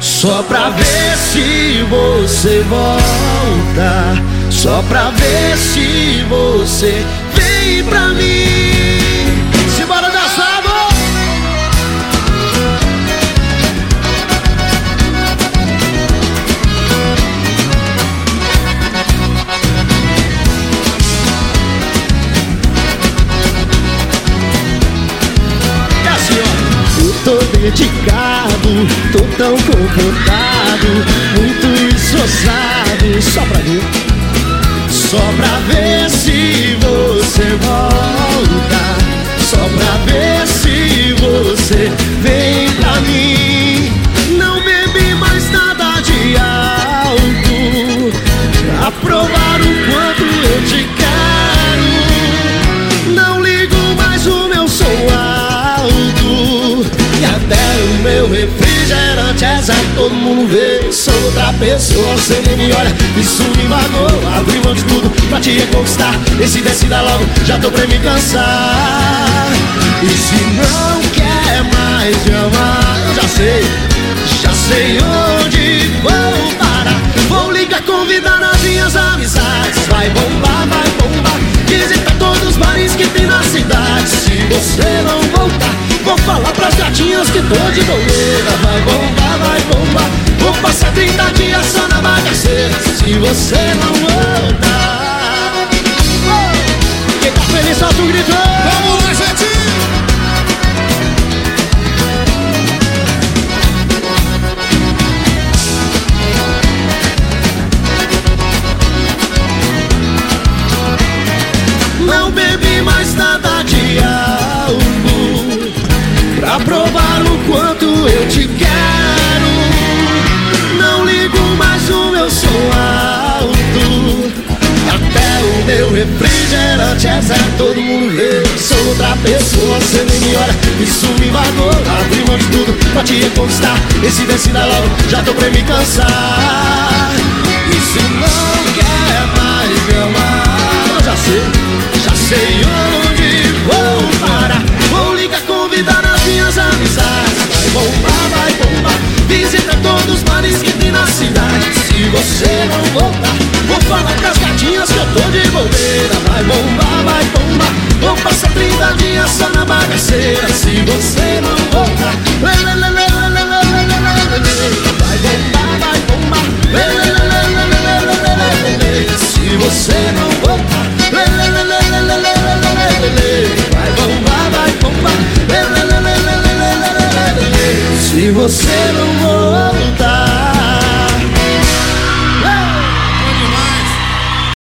Só pra ver se você volta. Só pra ver se você vem pra mim. Dedicado, tô tão confrontado, muito esforçado, só pra ver, só pra ver se você volta, Você nem me olha, isso me magoa Abri mão de tudo pra te reconquistar. Esse decida logo, já tô pra me cansar. E se não quer mais me amar já sei, já sei onde vou parar. Vou ligar, convidar nas minhas amizades. Vai bombar, vai bombar. Visita todos os bares que tem na cidade. Se você não voltar Vou falar pras gatinhas que tô de bobeira. Vai bombar, vai bombar. Vou passar 30 dias só bagaceira Se você não voltar! Quem tá feliz solta um grito Vamos lá, gente! Não bebi mais nada de álcool Pra provar o quanto eu te quero é zero Todo mundo vê, sou outra pessoa Você nem me olha, isso me magoa Abri mão de tudo pra te reconquistar. Esse decida logo, já tô pra me cansar. E se não quer mais me amar. Eu já sei, já sei onde vou parar. Vou ligar, convidar as minhas amizades. Vai bombar, vai bombar. Visita todos os bares que tem na cidade. Se você não voltar solteira vai bombar, vai bombar Vou passar 30 dias só na bagaceira se você não voltar Vai bombar, vai bombar Se você não voltar Vai bombar, vai bombar Se você